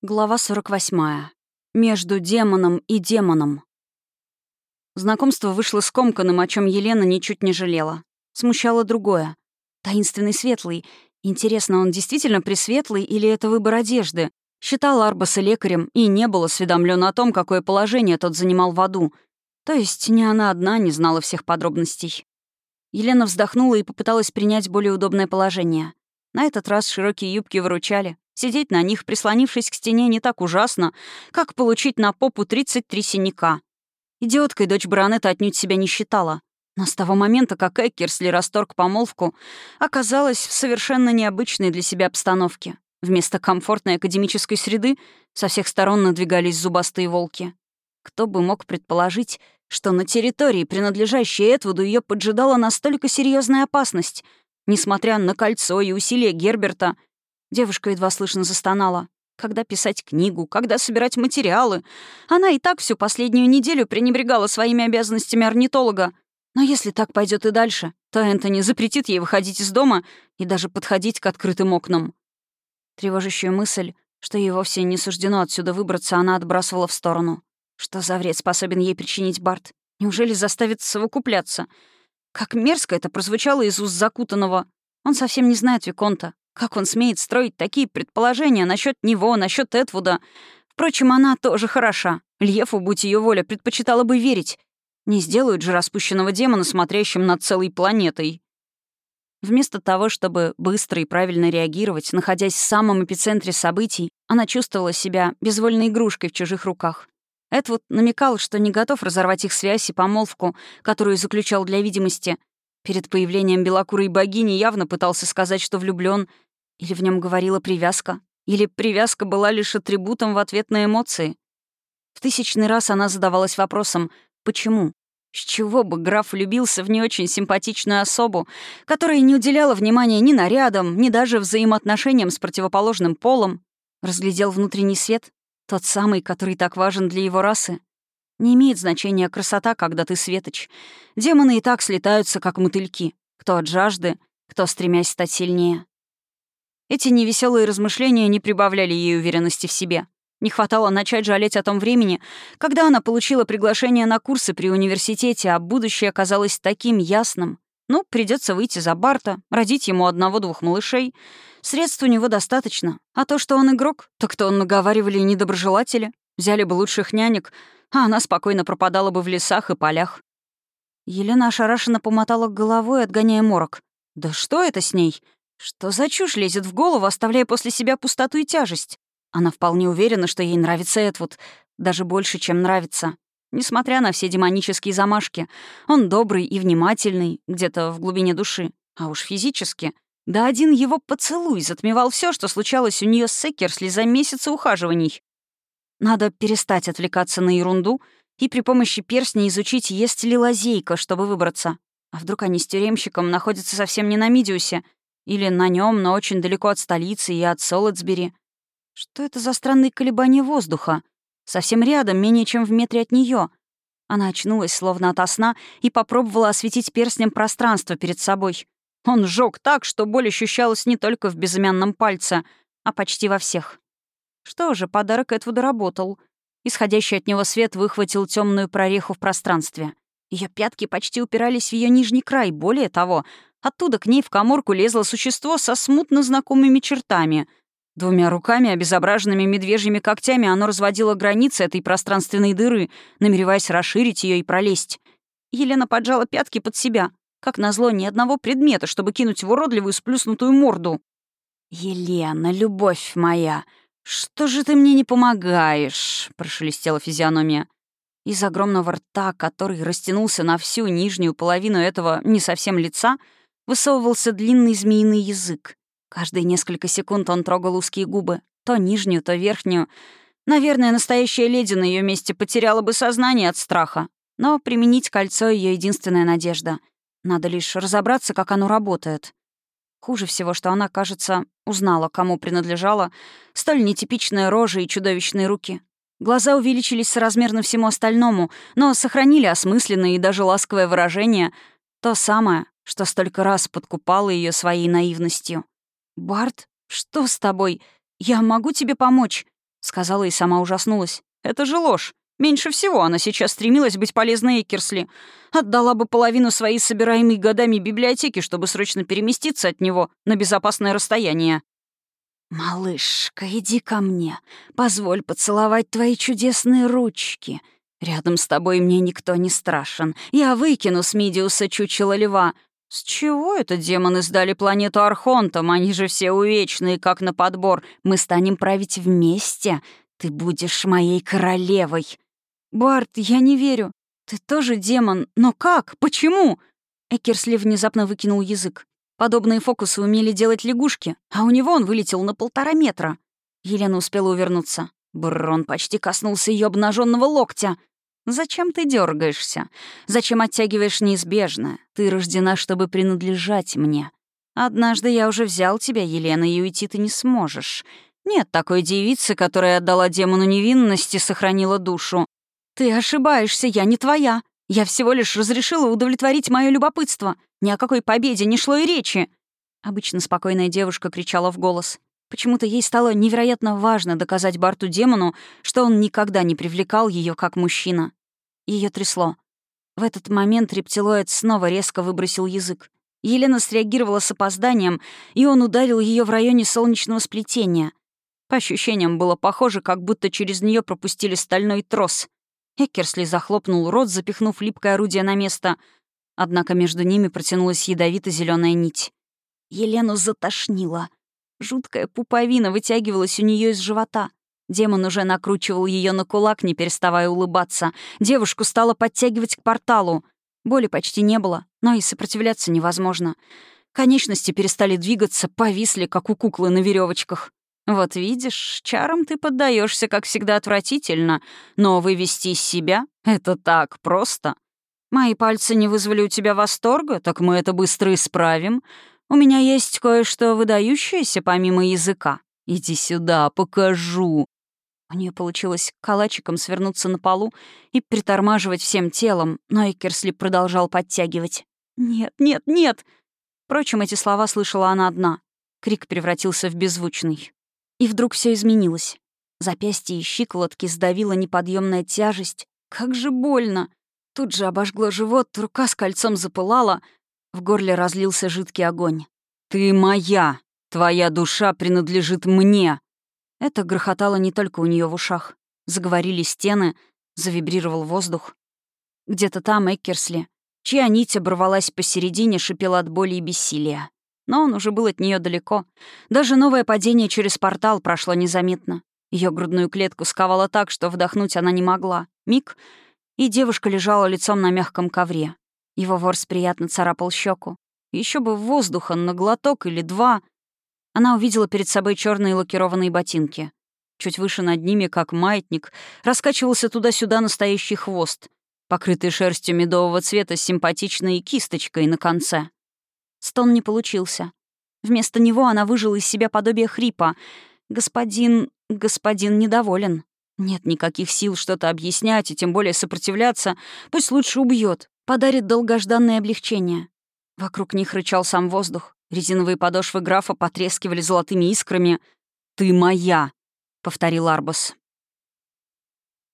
Глава 48. Между демоном и демоном. Знакомство вышло скомканным, о чем Елена ничуть не жалела. Смущало другое. Таинственный светлый. Интересно, он действительно пресветлый или это выбор одежды? Считал Арбаса лекарем и не был осведомлен о том, какое положение тот занимал в аду. То есть ни она одна не знала всех подробностей. Елена вздохнула и попыталась принять более удобное положение. На этот раз широкие юбки выручали, Сидеть на них, прислонившись к стене, не так ужасно, как получить на попу 33 синяка. Идиоткой дочь баронета отнюдь себя не считала. Но с того момента, как Эккерсли расторг помолвку, оказалась в совершенно необычной для себя обстановке. Вместо комфортной академической среды со всех сторон надвигались зубастые волки. Кто бы мог предположить, что на территории, принадлежащей Этвуду, ее поджидала настолько серьезная опасность. Несмотря на кольцо и усилия Герберта, Девушка едва слышно застонала. Когда писать книгу, когда собирать материалы. Она и так всю последнюю неделю пренебрегала своими обязанностями орнитолога. Но если так пойдет и дальше, то Энтони запретит ей выходить из дома и даже подходить к открытым окнам. Тревожащую мысль, что ей вовсе не суждено отсюда выбраться, она отбрасывала в сторону. Что за вред способен ей причинить Барт? Неужели заставит совокупляться? Как мерзко это прозвучало из уст закутанного. Он совсем не знает Виконта, как он смеет строить такие предположения насчет него, насчет Этвуда? Впрочем, она тоже хороша. Льефу, будь ее воля, предпочитала бы верить. Не сделают же распущенного демона, смотрящим над целой планетой. Вместо того, чтобы быстро и правильно реагировать, находясь в самом эпицентре событий, она чувствовала себя безвольной игрушкой в чужих руках. Эдвуд намекал, что не готов разорвать их связь и помолвку, которую заключал для видимости. Перед появлением белокурой богини явно пытался сказать, что влюблен, или в нем говорила привязка? Или привязка была лишь атрибутом в ответ на эмоции? В тысячный раз она задавалась вопросом «почему?». С чего бы граф влюбился в не очень симпатичную особу, которая не уделяла внимания ни нарядам, ни даже взаимоотношениям с противоположным полом? Разглядел внутренний свет, тот самый, который так важен для его расы. Не имеет значения красота, когда ты светоч. Демоны и так слетаются, как мотыльки. Кто от жажды, кто стремясь стать сильнее. Эти невеселые размышления не прибавляли ей уверенности в себе. Не хватало начать жалеть о том времени, когда она получила приглашение на курсы при университете, а будущее оказалось таким ясным. Ну, придется выйти за Барта, родить ему одного-двух малышей. Средств у него достаточно. А то, что он игрок, так то он наговаривали недоброжелатели. Взяли бы лучших нянек, а она спокойно пропадала бы в лесах и полях. Елена ошарашенно помотала головой, отгоняя морок. «Да что это с ней? Что за чушь лезет в голову, оставляя после себя пустоту и тяжесть? Она вполне уверена, что ей нравится Эдвуд. Даже больше, чем нравится. Несмотря на все демонические замашки, он добрый и внимательный, где-то в глубине души. А уж физически. Да один его поцелуй затмевал все, что случалось у нее с Секерсли за месяцы ухаживаний. Надо перестать отвлекаться на ерунду и при помощи перстня изучить, есть ли лазейка, чтобы выбраться. А вдруг они с тюремщиком находятся совсем не на Мидиусе, или на нем, но очень далеко от столицы и от Солотсбери. Что это за странные колебания воздуха? Совсем рядом, менее чем в метре от нее. Она очнулась, словно ото сна, и попробовала осветить перстнем пространство перед собой. Он сжег так, что боль ощущалась не только в безымянном пальце, а почти во всех. Что же, подарок Этвуда работал. Исходящий от него свет выхватил темную прореху в пространстве. Ее пятки почти упирались в ее нижний край, более того, Оттуда к ней в коморку лезло существо со смутно знакомыми чертами. Двумя руками, обезображенными медвежьими когтями, оно разводило границы этой пространственной дыры, намереваясь расширить ее и пролезть. Елена поджала пятки под себя. Как назло, ни одного предмета, чтобы кинуть в уродливую сплюснутую морду. «Елена, любовь моя, что же ты мне не помогаешь?» — прошелестела физиономия. Из огромного рта, который растянулся на всю нижнюю половину этого не совсем лица, — высовывался длинный змеиный язык. Каждые несколько секунд он трогал узкие губы, то нижнюю, то верхнюю. Наверное, настоящая леди на ее месте потеряла бы сознание от страха. Но применить кольцо — ее единственная надежда. Надо лишь разобраться, как оно работает. Хуже всего, что она, кажется, узнала, кому принадлежала столь нетипичная рожа и чудовищные руки. Глаза увеличились соразмерно всему остальному, но сохранили осмысленное и даже ласковое выражение — то самое, что столько раз подкупала ее своей наивностью. «Барт, что с тобой? Я могу тебе помочь?» — сказала и сама ужаснулась. «Это же ложь. Меньше всего она сейчас стремилась быть полезной Экерсли. Отдала бы половину своей собираемой годами библиотеки, чтобы срочно переместиться от него на безопасное расстояние. «Малышка, иди ко мне. Позволь поцеловать твои чудесные ручки. Рядом с тобой мне никто не страшен. Я выкину с Мидиуса чучело льва. С чего это демоны сдали планету Архонтом? Они же все увечные, как на подбор. Мы станем править вместе. Ты будешь моей королевой». «Барт, я не верю. Ты тоже демон. Но как? Почему?» Экерсли внезапно выкинул язык. Подобные фокусы умели делать лягушки, а у него он вылетел на полтора метра. Елена успела увернуться. Брон почти коснулся ее обнаженного локтя. «Зачем ты дергаешься? Зачем оттягиваешь неизбежное? Ты рождена, чтобы принадлежать мне. Однажды я уже взял тебя, Елена, и уйти ты не сможешь. Нет такой девицы, которая отдала демону невинность и сохранила душу. Ты ошибаешься, я не твоя. Я всего лишь разрешила удовлетворить мое любопытство. Ни о какой победе не шло и речи. Обычно спокойная девушка кричала в голос. Почему-то ей стало невероятно важно доказать Барту демону, что он никогда не привлекал ее как мужчина. Ее трясло. В этот момент рептилоид снова резко выбросил язык. Елена среагировала с опозданием, и он ударил ее в районе солнечного сплетения. По ощущениям было похоже, как будто через нее пропустили стальной трос. Эккерсли захлопнул рот, запихнув липкое орудие на место. Однако между ними протянулась ядовито зеленая нить. Елену затошнило. Жуткая пуповина вытягивалась у нее из живота. Демон уже накручивал ее на кулак, не переставая улыбаться. Девушку стало подтягивать к порталу. Боли почти не было, но и сопротивляться невозможно. Конечности перестали двигаться, повисли, как у куклы на веревочках. Вот видишь, чарам ты поддаешься, как всегда, отвратительно, но вывести из себя — это так просто. Мои пальцы не вызвали у тебя восторга, так мы это быстро исправим. У меня есть кое-что выдающееся помимо языка. Иди сюда, покажу». У нее получилось калачиком свернуться на полу и притормаживать всем телом, но Экерсли продолжал подтягивать. «Нет, нет, нет!» Впрочем, эти слова слышала она одна. Крик превратился в беззвучный. И вдруг все изменилось. Запястье и щиколотки сдавила неподъемная тяжесть. Как же больно! Тут же обожгло живот, рука с кольцом запылала, в горле разлился жидкий огонь. «Ты моя! Твоя душа принадлежит мне!» Это грохотало не только у нее в ушах. Заговорили стены, завибрировал воздух. Где-то там Эккерсли, чья нить оборвалась посередине, шипела от боли и бессилия. Но он уже был от нее далеко. Даже новое падение через портал прошло незаметно. Ее грудную клетку сковало так, что вдохнуть она не могла. Миг, и девушка лежала лицом на мягком ковре. Его ворс приятно царапал щеку. Еще бы воздуха на глоток или два. Она увидела перед собой черные лакированные ботинки. Чуть выше над ними, как маятник, раскачивался туда-сюда настоящий хвост, покрытый шерстью медового цвета с симпатичной кисточкой на конце. Стон не получился. Вместо него она выжила из себя подобие хрипа. «Господин... господин недоволен. Нет никаких сил что-то объяснять и тем более сопротивляться. Пусть лучше убьет, подарит долгожданное облегчение». Вокруг них рычал сам воздух. Резиновые подошвы графа потрескивали золотыми искрами. «Ты моя!» — повторил Арбус.